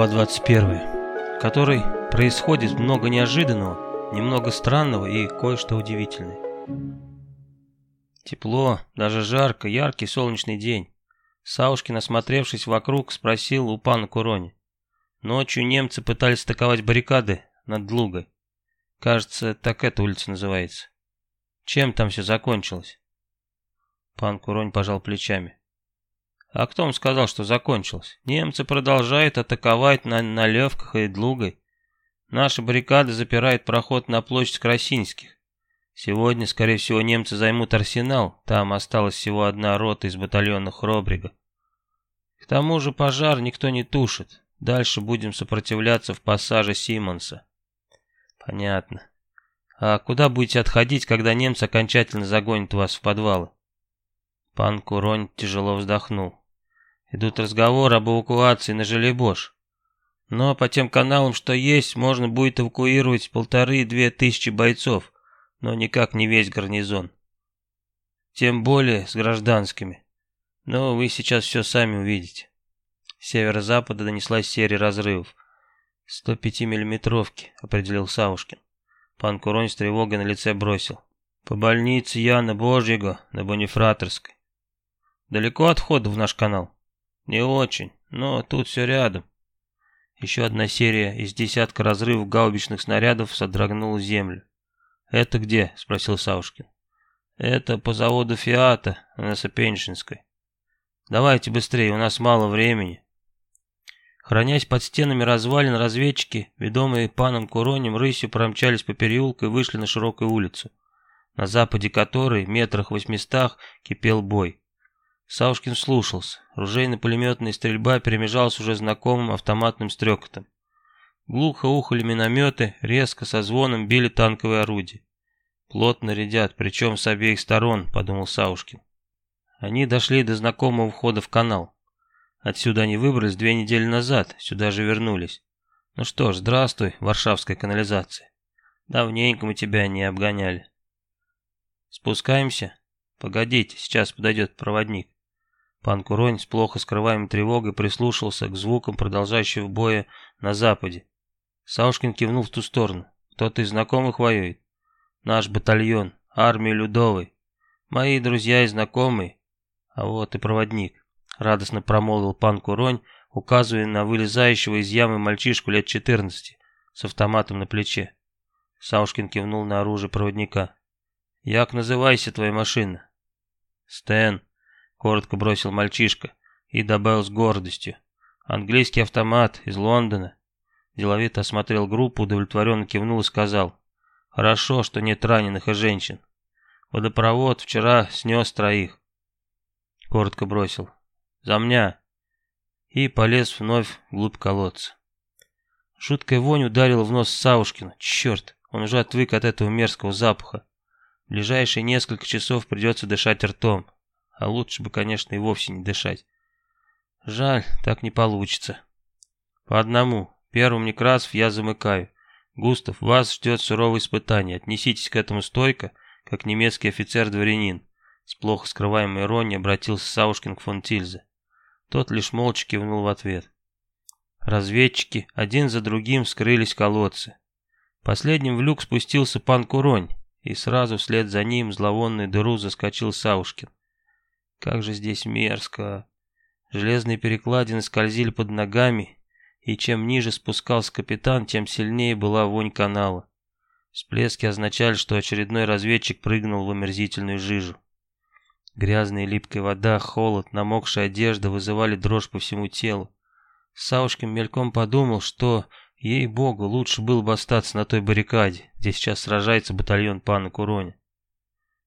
Глава 21, в которой происходит много неожиданного, немного странного и кое-что удивительное. Тепло, даже жарко, яркий солнечный день. Саушкин, осмотревшись вокруг, спросил у пана Курони. Ночью немцы пытались атаковать баррикады над Длугой. Кажется, так эта улица называется. Чем там все закончилось? Пан Куронь пожал плечами. А кто вам сказал, что закончилось? Немцы продолжают атаковать на Налевках и Длугой. Наши баррикады запирают проход на площадь Красинских. Сегодня, скорее всего, немцы займут арсенал. Там осталась всего одна рота из батальона Хробрига. К тому же пожар никто не тушит. Дальше будем сопротивляться в пассаже Симонса. Понятно. А куда будете отходить, когда немцы окончательно загонят вас в подвалы? Пан Куронь тяжело вздохнул. Идут разговоры об эвакуации на Желебош. Но по тем каналам, что есть, можно будет эвакуировать полторы-две тысячи бойцов, но никак не весь гарнизон. Тем более с гражданскими. Но вы сейчас все сами увидите. С северо-запада донеслась серия разрывов. «105 миллиметровки», — определил Савушкин. Пан Куронь с тревогой на лице бросил. «По больнице Яна Божьего на Бонифраторской». «Далеко от входа в наш канал?» Не очень, но тут все рядом. Еще одна серия из десятка разрывов гаубичных снарядов содрогнула землю. «Это где?» — спросил Саушкин. «Это по заводу Фиата на Сапеншинской. Давайте быстрее, у нас мало времени». Хранясь под стенами развалин, разведчики, ведомые паном Куронем, рысью промчались по переулку и вышли на широкую улицу, на западе которой, метрах восьмистах, кипел бой. Саушкин слушался. Ружейно-пулеметная стрельба перемежалась уже знакомым автоматным стрекотом. Глухо ухали минометы, резко со звоном били танковые орудия. Плотно рядят, причем с обеих сторон, подумал Саушкин. Они дошли до знакомого входа в канал. Отсюда они выбрались две недели назад, сюда же вернулись. Ну что ж, здравствуй, варшавская канализация. Давненько мы тебя не обгоняли. Спускаемся? Погодите, сейчас подойдет проводник. Пан Куронь с плохо скрываемой тревогой прислушался к звукам продолжающего боя на западе. Саушкин кивнул в ту сторону. Кто-то из знакомых воюет. Наш батальон, армия Людовой. Мои друзья и знакомые. А вот и проводник. Радостно промолвил пан Куронь, указывая на вылезающего из ямы мальчишку лет 14 с автоматом на плече. Саушкин кивнул на оружие проводника. «Як называйся твоя машина?» «Стэн», коротко бросил мальчишка и добавил с гордостью. Английский автомат из Лондона. Деловито осмотрел группу, удовлетворенно кивнул и сказал. Хорошо, что нет раненых и женщин. Водопровод вчера снес троих. Коротко бросил. За меня. И полез вновь вглубь колодца. Жуткая вонь ударила в нос Саушкина. Черт, он уже отвык от этого мерзкого запаха. В ближайшие несколько часов придется дышать ртом а лучше бы, конечно, и вовсе не дышать. Жаль, так не получится. По одному. Первым Некрасов я замыкаю. Густав, вас ждет суровое испытание. Отнеситесь к этому стойко, как немецкий офицер-дворянин. С плохо скрываемой иронией обратился Саушкин к фон Тильзе. Тот лишь молча кивнул в ответ. Разведчики один за другим скрылись колодцы. Последним в люк спустился пан Куронь, и сразу вслед за ним в зловонную дыру заскочил Саушкин. Как же здесь мерзко. Железные перекладины скользили под ногами, и чем ниже спускался капитан, тем сильнее была вонь канала. Всплески означали, что очередной разведчик прыгнул в омерзительную жижу. Грязная липкая вода, холод, намокшая одежда вызывали дрожь по всему телу. Саушкин мельком подумал, что, ей-богу, лучше было бы остаться на той баррикаде, где сейчас сражается батальон пана Куроня.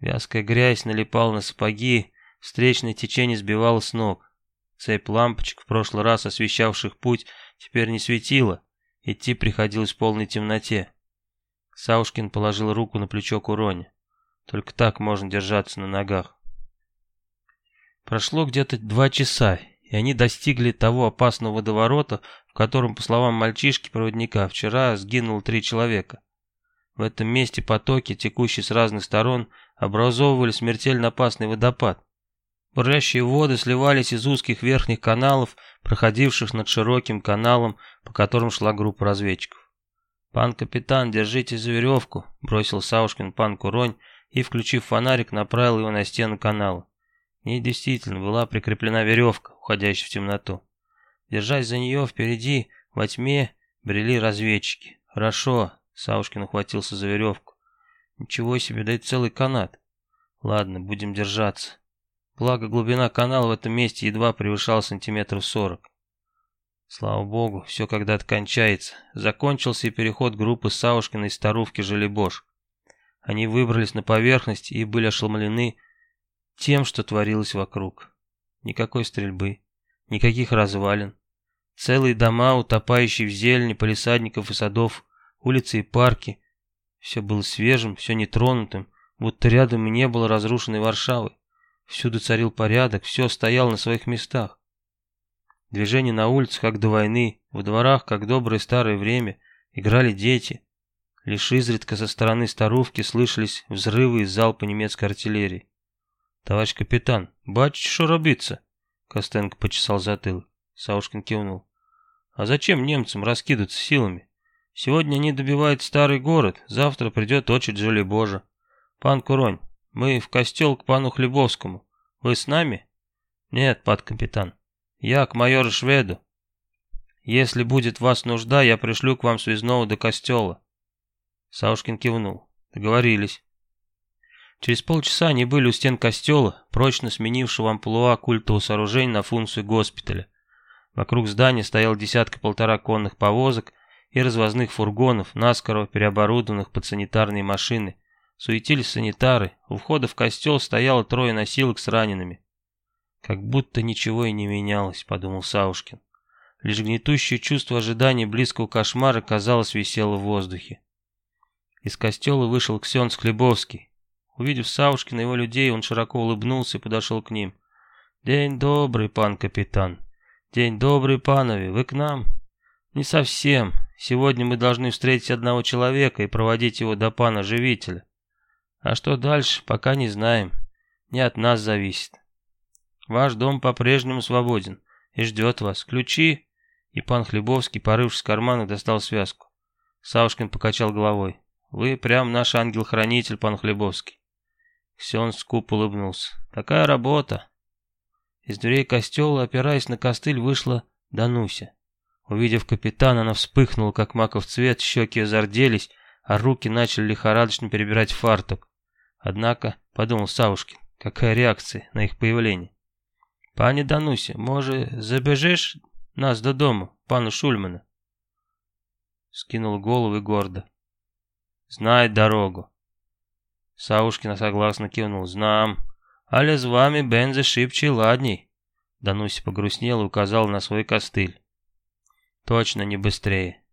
Вязкая грязь налипала на сапоги, Встречное течение сбивало с ног. Цепь лампочек, в прошлый раз освещавших путь, теперь не светила. Идти приходилось в полной темноте. Саушкин положил руку на плечо Куроне. Только так можно держаться на ногах. Прошло где-то два часа, и они достигли того опасного водоворота, в котором, по словам мальчишки-проводника, вчера сгинуло три человека. В этом месте потоки, текущие с разных сторон, образовывали смертельно опасный водопад. Бурлящие воды сливались из узких верхних каналов, проходивших над широким каналом, по которым шла группа разведчиков. «Пан капитан, держите за веревку», — бросил Саушкин панку Ронь и, включив фонарик, направил его на стену канала. К ней действительно была прикреплена веревка, уходящая в темноту. Держась за нее, впереди, во тьме, брели разведчики. «Хорошо», — Саушкин ухватился за веревку. «Ничего себе, да это целый канат. Ладно, будем держаться». Благо, глубина канала в этом месте едва превышала сантиметров сорок. Слава богу, все когда-то кончается. Закончился и переход группы Саушкина и старувки Желебош. Они выбрались на поверхность и были ошеломлены тем, что творилось вокруг. Никакой стрельбы, никаких развалин. Целые дома, утопающие в зелени полисадников и садов, улицы и парки. Все было свежим, все нетронутым, будто рядом и не было разрушенной Варшавы. Всюду царил порядок, все стояло на своих местах. Движение на улицах, как до войны, в дворах, как доброе старое время, играли дети. Лишь изредка со стороны старувки слышались взрывы и залпы немецкой артиллерии. «Товарищ капитан, бачите, что робится?» Костенко почесал затылок. Саушкин кивнул. «А зачем немцам раскидываться силами? Сегодня они добивают старый город, завтра придет очередь Жоли Божа. Пан Куронь, мы в костел к пану Хлебовскому. Вы с нами? Нет, пан капитан. Я к майору Шведу. Если будет вас нужда, я пришлю к вам связного до костела. Саушкин кивнул. Договорились. Через полчаса они были у стен костела, прочно сменившего амплуа культового сооружения на функцию госпиталя. Вокруг здания стоял десятка-полтора конных повозок и развозных фургонов, наскоро переоборудованных под санитарные машины, Суетились санитары, у входа в костел стояло трое носилок с ранеными. Как будто ничего и не менялось, подумал Саушкин. Лишь гнетущее чувство ожидания близкого кошмара, казалось, висело в воздухе. Из костела вышел Ксенц Хлебовский. Увидев Саушкина и его людей, он широко улыбнулся и подошел к ним. «День добрый, пан капитан. День добрый, панове. Вы к нам?» «Не совсем. Сегодня мы должны встретить одного человека и проводить его до пана-живителя. А что дальше, пока не знаем. Не от нас зависит. Ваш дом по-прежнему свободен и ждет вас. Ключи...» И пан Хлебовский, порывшись в карманах, достал связку. Саушкин покачал головой. «Вы прям наш ангел-хранитель, пан Хлебовский». Ксен скуп улыбнулся. «Такая работа». Из дверей костела, опираясь на костыль, вышла Дануся. Увидев капитана, она вспыхнула, как маков цвет, щеки зарделись, а руки начали лихорадочно перебирать фартук. Однако, подумал Савушкин, какая реакция на их появление. «Пані Дануся, може, забежишь нас до дому, пану Шульмана?» Скинул голову гордо. «Знает дорогу». Савушкин согласно кивнул. «Знам. Але с вами бензы шибче ладней». Дануся погрустнела и указала на свой костыль. «Точно не быстрее.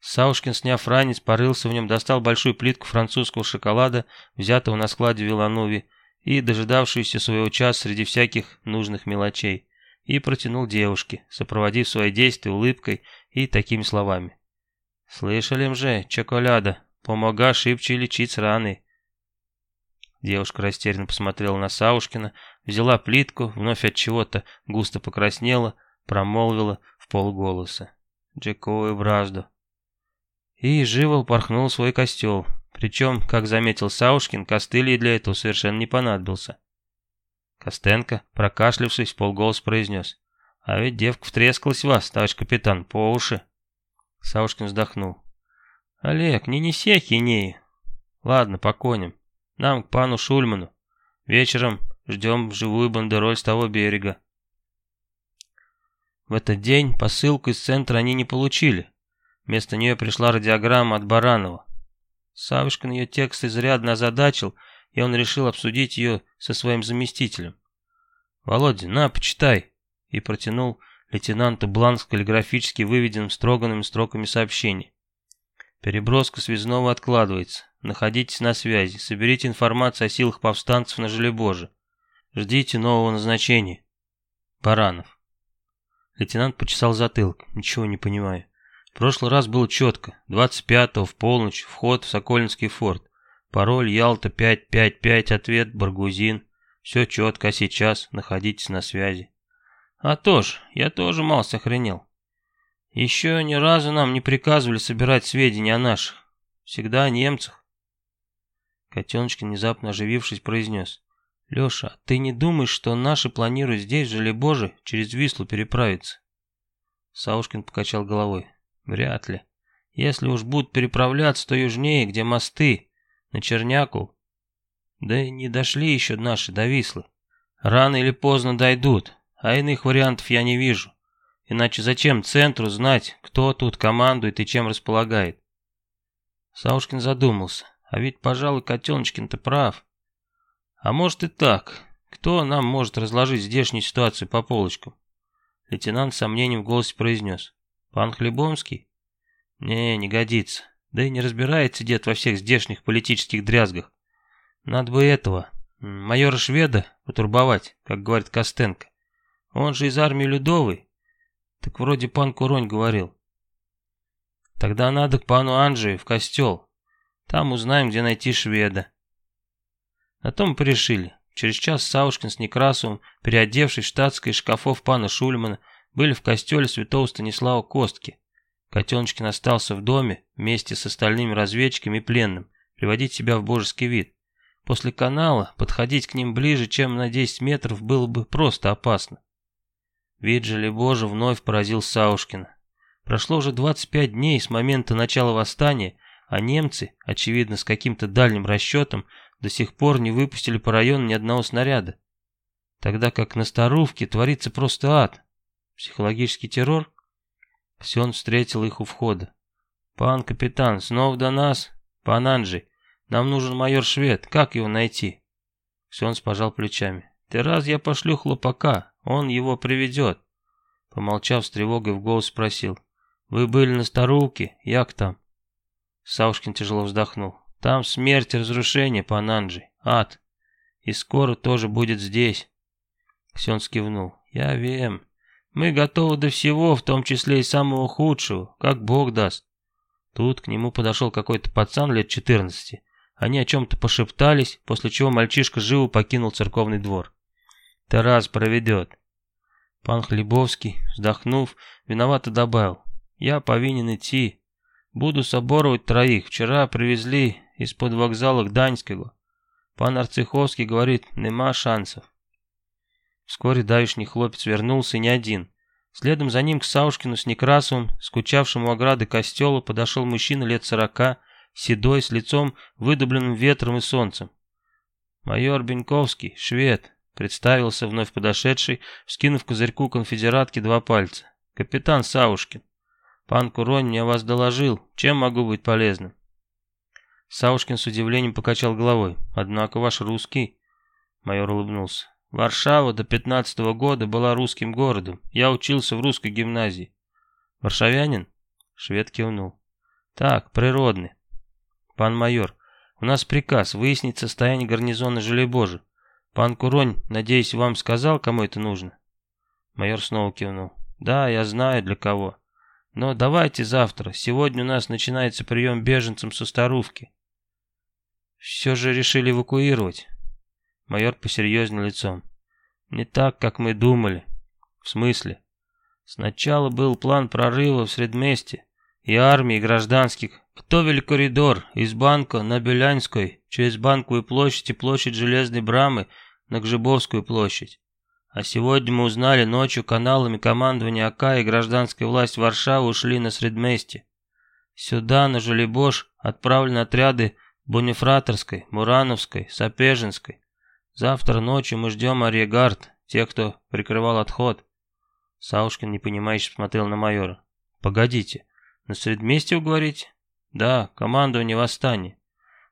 Саушкин, сняв ранец, порылся в нем, достал большую плитку французского шоколада, взятого на складе в Виланове, и дожидавшуюся своего часа среди всяких нужных мелочей, и протянул девушке, сопроводив свои действия улыбкой и такими словами. «Слышали мже, чоколяда, помога шибче лечить раны». Девушка растерянно посмотрела на Саушкина, взяла плитку, вновь от чего-то густо покраснела, промолвила в полголоса. «Джекою бразду» и живо упорхнул свой костел. Причем, как заметил Саушкин, костыль ей для этого совершенно не понадобился. Костенко, прокашлявшись, полголос произнес. «А ведь девка втрескалась в вас, товарищ капитан, по уши». Саушкин вздохнул. «Олег, не неси ахинеи. Ладно, поконим. Нам к пану Шульману. Вечером ждем живую бандероль с того берега». В этот день посылку из центра они не получили. Вместо нее пришла радиограмма от Баранова. Савушкин ее текст изрядно озадачил, и он решил обсудить ее со своим заместителем. «Володя, на, почитай!» и протянул лейтенанту бланк с каллиграфически выведенным строганными строками сообщений. Переброска связного откладывается. Находитесь на связи. Соберите информацию о силах повстанцев на Желебоже. Ждите нового назначения. Баранов. Лейтенант почесал затылок. Ничего не понимаю. В прошлый раз было четко. 25-го в полночь, вход в Сокольнский форт. Пароль Ялта 555, ответ Баргузин. Все четко, а сейчас находитесь на связи. А то ж, я тоже мало сохранил. Еще ни разу нам не приказывали собирать сведения о наших. Всегда о немцах. Котеночкин, внезапно оживившись, произнес. «Леша, ты не думаешь, что наши планируют здесь, в Желебоже, через Вислу переправиться?» Саушкин покачал головой. «Вряд ли. Если уж будут переправляться, то южнее, где мосты, на Черняку. Да и не дошли еще наши до Вислы. Рано или поздно дойдут, а иных вариантов я не вижу. Иначе зачем центру знать, кто тут командует и чем располагает? Саушкин задумался. А ведь, пожалуй, Котеночкин-то прав. А может и так. Кто нам может разложить здешнюю ситуацию по полочкам? Лейтенант с сомнением в голосе произнес. Пан Хлебомский? Не, не годится. Да и не разбирается дед во всех здешних политических дрязгах. Надо бы этого, майора Шведа, потурбовать, как говорит Костенко. Он же из армии Людовой. Так вроде пан Куронь говорил. Тогда надо к пану Анджею в костел. Там узнаем, где найти шведа. На том порешили. Через час Саушкин с Некрасовым, переодевшись в штатское из шкафов пана Шульмана, были в костеле святого Станислава Костки. Котеночкин остался в доме вместе с остальными разведчиками и пленным, приводить себя в божеский вид. После канала подходить к ним ближе, чем на 10 метров, было бы просто опасно. Вид же Божий вновь поразил Саушкина. Прошло уже 25 дней с момента начала восстания, а немцы, очевидно с каким-то дальним расчетом, до сих пор не выпустили по району ни одного снаряда. Тогда как на Старувке творится просто ад. Психологический террор? Все он встретил их у входа. «Пан капитан, снова до нас? Пан Анджей, нам нужен майор Швед, как его найти?» Ксенс пожал плечами. «Ты раз я пошлю хлопака, он его приведет». Помолчав с тревогой в голос спросил. «Вы были на Старулке? Як там?» Саушкин тяжело вздохнул. «Там смерть и разрушение, пан Анджей, ад. И скоро тоже будет здесь». Ксенс кивнул. «Я вем. Мы готовы до всего, в том числе и самого худшего, как Бог даст». Тут к нему подошел какой-то пацан лет четырнадцати. Они о чем-то пошептались, после чего мальчишка живо покинул церковный двор. «Тарас проведет». Пан Хлебовский, вздохнув, виновато добавил. «Я повинен идти. Буду соборовать троих. Вчера привезли из-под вокзала к Даньского. Пан Арцеховский говорит, нема шансов». Вскоре давишний хлопец вернулся не один. Следом за ним к Саушкину с Некрасовым, скучавшему у ограды костела, подошел мужчина лет сорока, седой, с лицом, выдубленным ветром и солнцем. «Майор Беньковский, швед», — представился вновь подошедший, вскинув козырьку конфедератки два пальца. «Капитан Саушкин. Пан Куронь мне вас доложил. Чем могу быть полезным?» Саушкин с удивлением покачал головой. «Однако ваш русский...» Майор улыбнулся. «Варшава до пятнадцатого года была русским городом. Я учился в русской гимназии». «Варшавянин?» Швед кивнул. «Так, природный. Пан майор, у нас приказ выяснить состояние гарнизона Желебожи. Пан Куронь, надеюсь, вам сказал, кому это нужно?» Майор снова кивнул. «Да, я знаю, для кого. Но давайте завтра. Сегодня у нас начинается прием беженцам со Старувки». «Все же решили эвакуировать?» Майор посерьезнел лицом. «Не так, как мы думали». «В смысле?» «Сначала был план прорыва в Средместе, и армии, и гражданских, Готовили коридор из банка на Белянской через Банковую площадь и площадь Железной Брамы на Гжибовскую площадь. А сегодня мы узнали ночью каналами командования АК и гражданская власть Варшавы ушли на Средместе. Сюда, на Желебош, отправлены отряды Бонифраторской, Мурановской, Сапежинской. Завтра ночью мы ждем Ариегард, тех, кто прикрывал отход. Саушкин непонимающе смотрел на майора. «Погодите, на Средместе, вы говорите?» Да, командование восстания.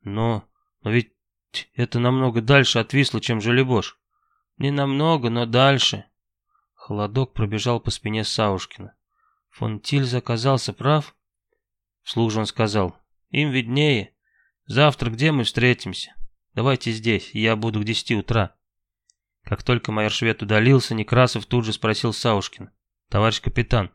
Но, но ведь это намного дальше от Висла, чем Желебош. Не намного, но дальше. Холодок пробежал по спине Саушкина. Фон Тильз оказался прав? Вслух же он сказал. Им виднее. Завтра где мы встретимся? Давайте здесь, я буду к десяти утра. Как только майор Швед удалился, Некрасов тут же спросил Саушкина. Товарищ капитан,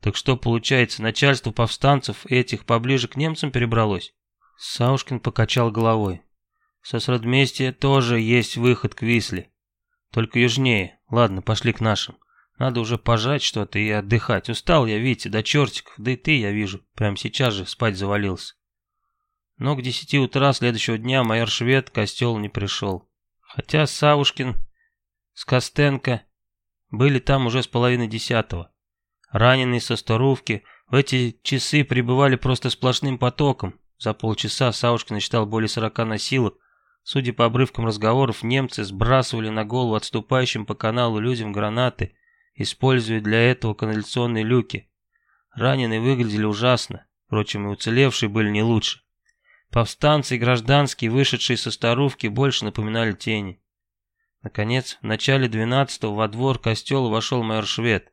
так что, получается, начальство повстанцев этих поближе к немцам перебралось? Саушкин покачал головой. Со Сродместия тоже есть выход к Висле. Только южнее. Ладно, пошли к нашим. Надо уже пожать что-то и отдыхать. Устал я, Витя, до чертиков, да и ты, я вижу, прямо сейчас же спать завалился. Но к десяти утра следующего дня майор Швед к костелу не пришел. Хотя Савушкин с Костенко были там уже с половины десятого. Раненые со Старувки в эти часы пребывали просто сплошным потоком. За полчаса Савушкин насчитал более сорока носилок. Судя по обрывкам разговоров, немцы сбрасывали на голову отступающим по каналу людям гранаты, используя для этого канализационные люки. Раненые выглядели ужасно, впрочем, и уцелевшие были не лучше. Повстанцы и гражданские, вышедшие со Старувки, больше напоминали тени. Наконец, в начале двенадцатого во двор костела вошел майор Швед.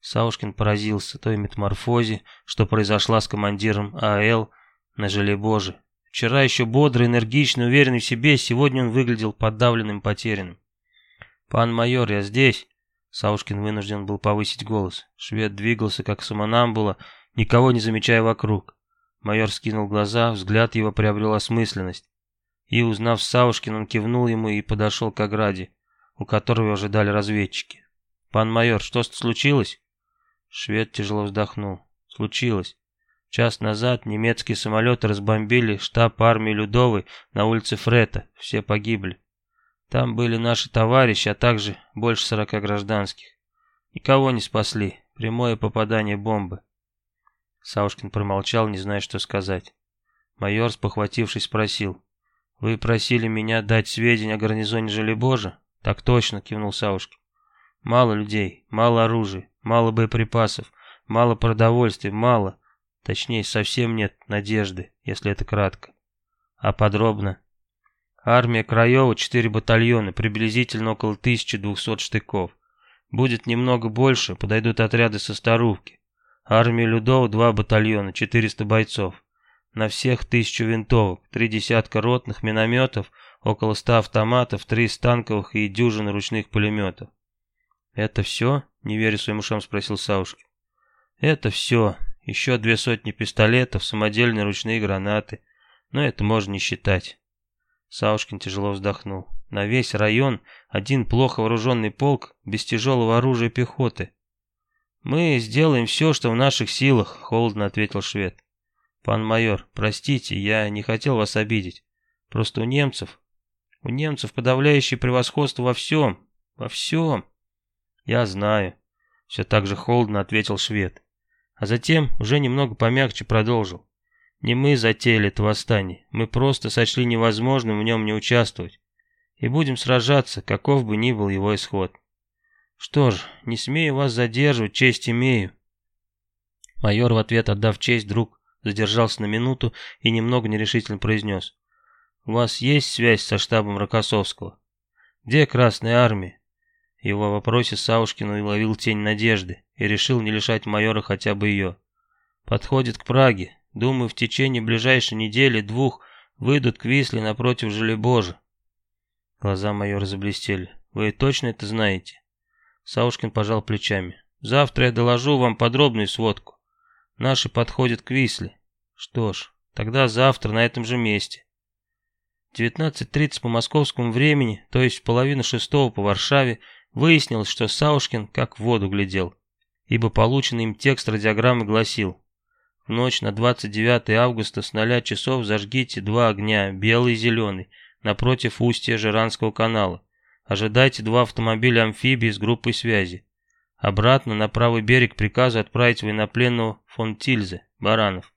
Саушкин поразился той метаморфозе, что произошла с командиром АЛ на Желебоже. Вчера еще бодрый, энергичный, уверенный в себе, сегодня он выглядел подавленным, потерянным. «Пан майор, я здесь!» Саушкин вынужден был повысить голос. Швед двигался, как самонамбула, никого не замечая вокруг. Майор скинул глаза, взгляд его приобрел осмысленность. И, узнав Савушкин, он кивнул ему и подошел к ограде, у которого ожидали разведчики. «Пан майор, что случилось?» Швед тяжело вздохнул. «Случилось. Час назад немецкие самолеты разбомбили штаб армии Людовой на улице Фрета. Все погибли. Там были наши товарищи, а также больше сорока гражданских. Никого не спасли. Прямое попадание бомбы. Саушкин промолчал, не зная, что сказать. Майор, спохватившись, спросил. «Вы просили меня дать сведения о гарнизоне Желебожа?» «Так точно», — кивнул Саушкин. «Мало людей, мало оружия, мало боеприпасов, мало продовольствия, мало. Точнее, совсем нет надежды, если это кратко. А подробно?» Армия Краева, четыре батальона, приблизительно около 1200 штыков. Будет немного больше, подойдут отряды со Старувки. Армия Людова два батальона, 400 бойцов. На всех тысячу винтовок, три десятка ротных минометов, около ста автоматов, три станковых и дюжины ручных пулеметов. «Это все?» — не веря своим ушам спросил Саушкин. «Это все. Еще две сотни пистолетов, самодельные ручные гранаты. Но это можно не считать». Саушкин тяжело вздохнул. На весь район один плохо вооруженный полк без тяжелого оружия пехоты. «Мы сделаем все, что в наших силах», — холодно ответил швед. «Пан майор, простите, я не хотел вас обидеть. Просто у немцев... У немцев подавляющее превосходство во всем. Во всем». «Я знаю», — все так же холодно ответил швед. А затем уже немного помягче продолжил. «Не мы затеяли это восстание, мы просто сочли невозможным в нем не участвовать. И будем сражаться, каков бы ни был его исход». «Что ж, не смею вас задерживать, честь имею». Майор в ответ, отдав честь, друг задержался на минуту и немного нерешительно произнес. «У вас есть связь со штабом Рокоссовского? Где Красная Армия?» Его вопросе Саушкин уловил тень надежды и решил не лишать майора хотя бы ее. «Подходит к Праге. Думаю, в течение ближайшей недели-двух выйдут к Висле напротив Желебожа». Глаза майора заблестели. «Вы точно это знаете?» Саушкин пожал плечами. «Завтра я доложу вам подробную сводку. Наши подходят к Висле. Что ж, тогда завтра на этом же месте». 19.30 по московскому времени, то есть в половину шестого по Варшаве, выяснилось, что Саушкин как в воду глядел, ибо полученный им текст радиограммы гласил «В ночь на 29 августа с 0 часов зажгите два огня, белый и зеленый, напротив устья Жиранского канала. Ожидайте два автомобиля-амфибии с группой связи. Обратно на правый берег приказу отправить военнопленного фон Тильзе, Баранов.